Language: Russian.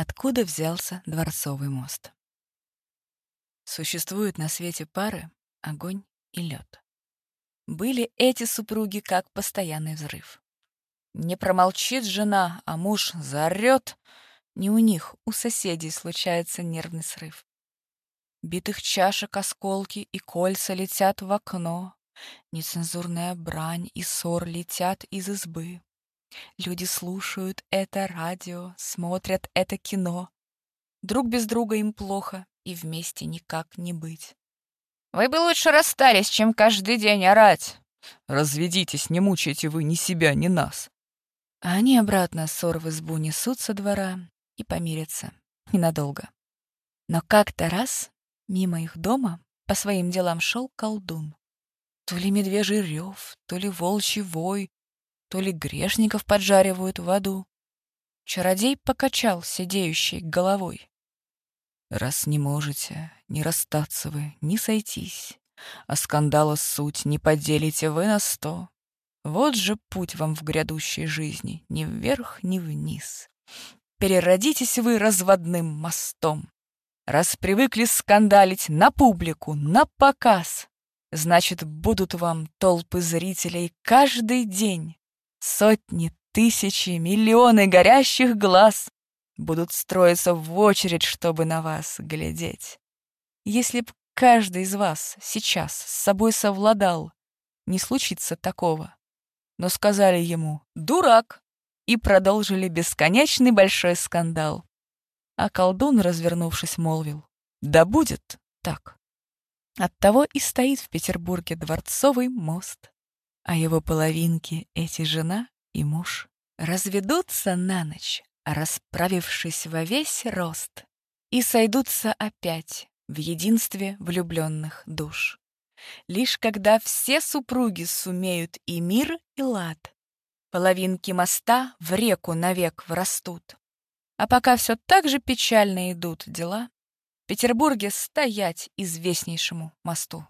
Откуда взялся Дворцовый мост? Существуют на свете пары — огонь и лед. Были эти супруги как постоянный взрыв. Не промолчит жена, а муж заорет. Не у них, у соседей случается нервный срыв. Битых чашек осколки и кольца летят в окно. Нецензурная брань и ссор летят из избы. Люди слушают это радио, смотрят это кино. Друг без друга им плохо, и вместе никак не быть. Вы бы лучше расстались, чем каждый день орать. Разведитесь, не мучайте вы ни себя, ни нас. А они обратно ссор в избу несут со двора и помирятся. Ненадолго. Но как-то раз мимо их дома по своим делам шел колдун. То ли медвежий рев, то ли волчий вой, то ли грешников поджаривают в аду. Чародей покачал сидеющей головой. Раз не можете, не расстаться вы, не сойтись, А скандала суть не поделите вы на сто. Вот же путь вам в грядущей жизни, ни вверх, ни вниз. Переродитесь вы разводным мостом. Раз привыкли скандалить на публику, на показ, Значит, будут вам толпы зрителей каждый день. Сотни, тысячи, миллионы горящих глаз будут строиться в очередь, чтобы на вас глядеть. Если б каждый из вас сейчас с собой совладал, не случится такого. Но сказали ему «дурак» и продолжили бесконечный большой скандал. А колдун, развернувшись, молвил «да будет так». Оттого и стоит в Петербурге дворцовый мост, а его половинки, эти жена и муж, разведутся на ночь, расправившись во весь рост, и сойдутся опять в единстве влюбленных душ. Лишь когда все супруги сумеют и мир, и лад, половинки моста в реку навек врастут. А пока все так же печально идут дела, в Петербурге стоять известнейшему мосту.